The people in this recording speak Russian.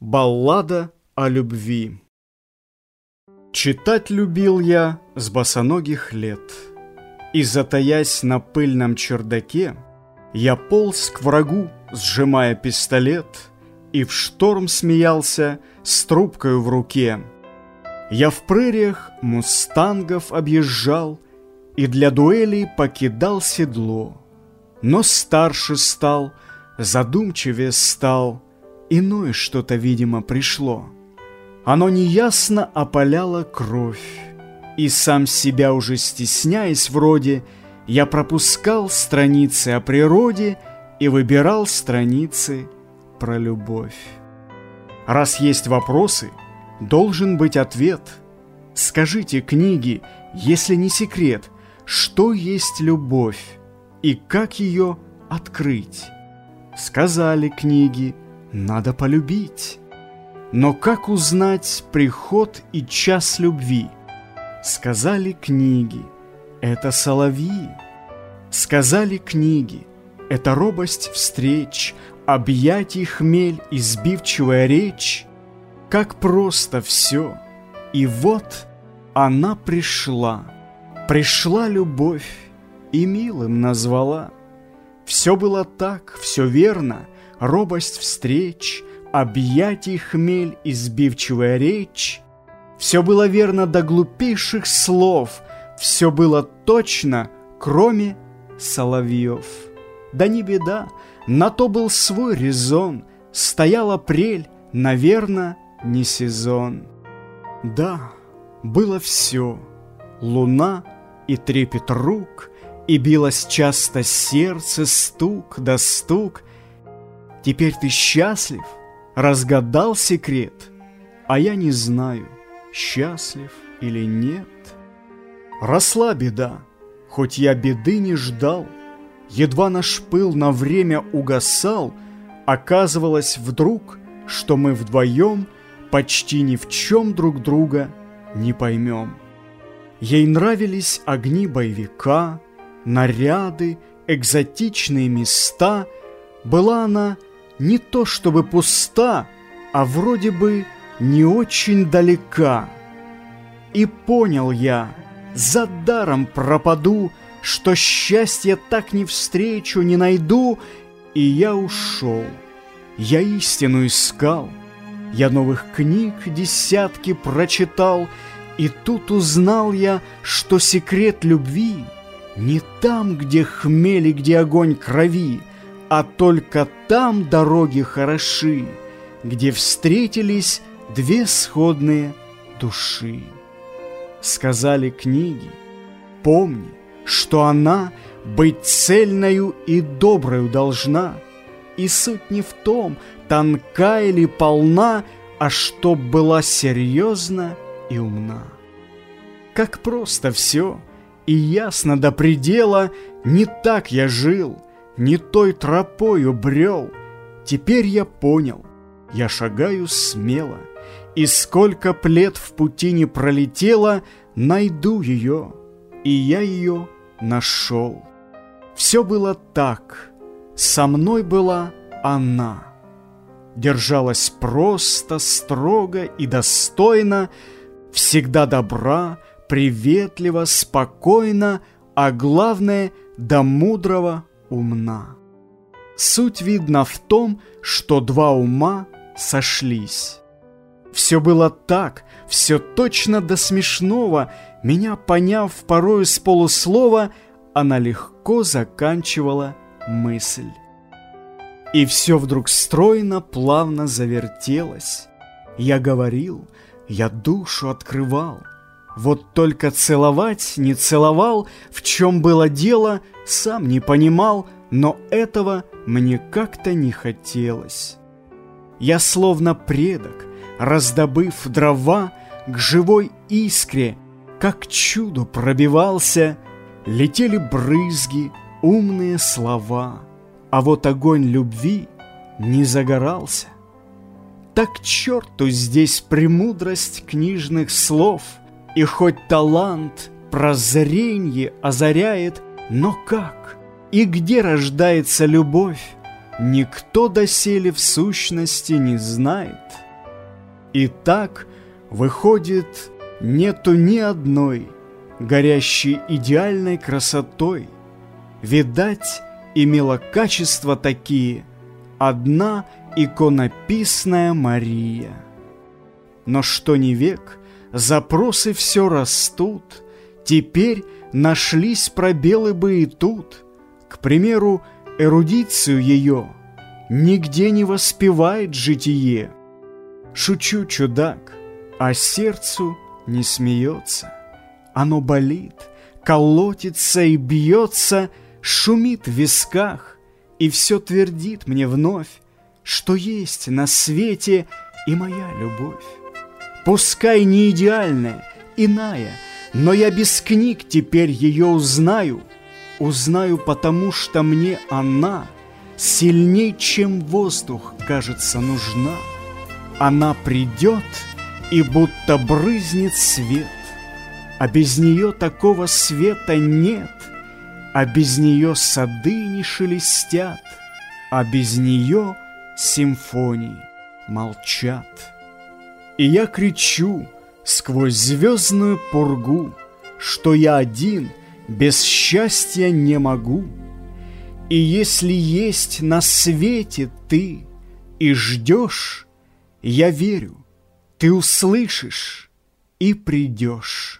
Баллада о любви. Читать любил я с босоногих лет, И, затаясь на пыльном чердаке, Я полз к врагу, сжимая пистолет, И в шторм смеялся с трубкою в руке. Я в прериях мустангов объезжал И для дуэлей покидал седло, Но старше стал, задумчивее стал — Иное что-то, видимо, пришло. Оно неясно опаляло кровь. И сам себя уже стесняясь вроде, Я пропускал страницы о природе И выбирал страницы про любовь. Раз есть вопросы, должен быть ответ. Скажите книги, если не секрет, Что есть любовь и как ее открыть? Сказали книги – надо полюбить. Но как узнать приход и час любви? Сказали книги, это соловьи. Сказали книги, это робость встреч, Объятий хмель и сбивчивая речь. Как просто все. И вот она пришла. Пришла любовь и милым назвала. Все было так, все верно — робость встреч, объятий хмель и сбивчивая речь. Все было верно до глупейших слов, все было точно, кроме соловьев. Да не беда, на то был свой резон, стоял апрель, наверно, не сезон. Да, было все, луна и трепет рук, и билось часто сердце, стук да стук, Теперь ты счастлив, разгадал секрет, А я не знаю, счастлив или нет. Росла беда, хоть я беды не ждал, Едва наш пыл на время угасал, Оказывалось вдруг, что мы вдвоем Почти ни в чем друг друга не поймем. Ей нравились огни боевика, Наряды, экзотичные места. Была она не то чтобы пуста, а вроде бы не очень далека. И понял я, за даром пропаду, что счастья так не встречу, не найду, и я ушел. Я истину искал, я новых книг десятки прочитал, и тут узнал я, что секрет любви не там, где хмели, где огонь крови, а только там дороги хороши, Где встретились две сходные души. Сказали книги, помни, что она Быть цельною и доброю должна, И суть не в том, тонка или полна, А чтоб была серьезна и умна. Как просто все, и ясно до предела, Не так я жил — не той тропою брел. Теперь я понял, я шагаю смело, И сколько плет в пути не пролетело, Найду ее, и я ее нашел. Все было так, со мной была она. Держалась просто, строго и достойно, Всегда добра, приветлива, спокойно, А главное, до мудрого умна. Суть видна в том, что два ума сошлись. Все было так, все точно до смешного, меня поняв порою с полуслова, она легко заканчивала мысль. И все вдруг стройно, плавно завертелось. Я говорил, я душу открывал. Вот только целовать не целовал, в чем было дело, сам не понимал, но этого мне как-то не хотелось. Я словно предок, раздобыв дрова, к живой искре, как чудо пробивался, летели брызги, умные слова, а вот огонь любви не загорался. Так черту здесь премудрость книжных слов, и хоть талант прозренье озаряет, но как и где рождается любовь, никто доселе в сущности не знает. И так, выходит, нету ни одной, горящей идеальной красотой. Видать, имела качества такие одна иконописная Мария. Но что не век, запросы все растут, теперь нашлись пробелы бы и тут. К примеру, эрудицию ее нигде не воспевает житие. Шучу, чудак, а сердцу не смеется. Оно болит, колотится и бьется, шумит в висках, и все твердит мне вновь, что есть на свете и моя любовь. Пускай не идеальная, иная, но я без книг теперь ее узнаю, узнаю, потому что мне она сильней, чем воздух, кажется, нужна. Она придет и будто брызнет свет, а без нее такого света нет, а без нее сады не шелестят, а без нее симфонии молчат. И я кричу сквозь звездную пургу, Что я один без счастья не могу. И если есть на свете ты и ждешь, Я верю, ты услышишь и придешь.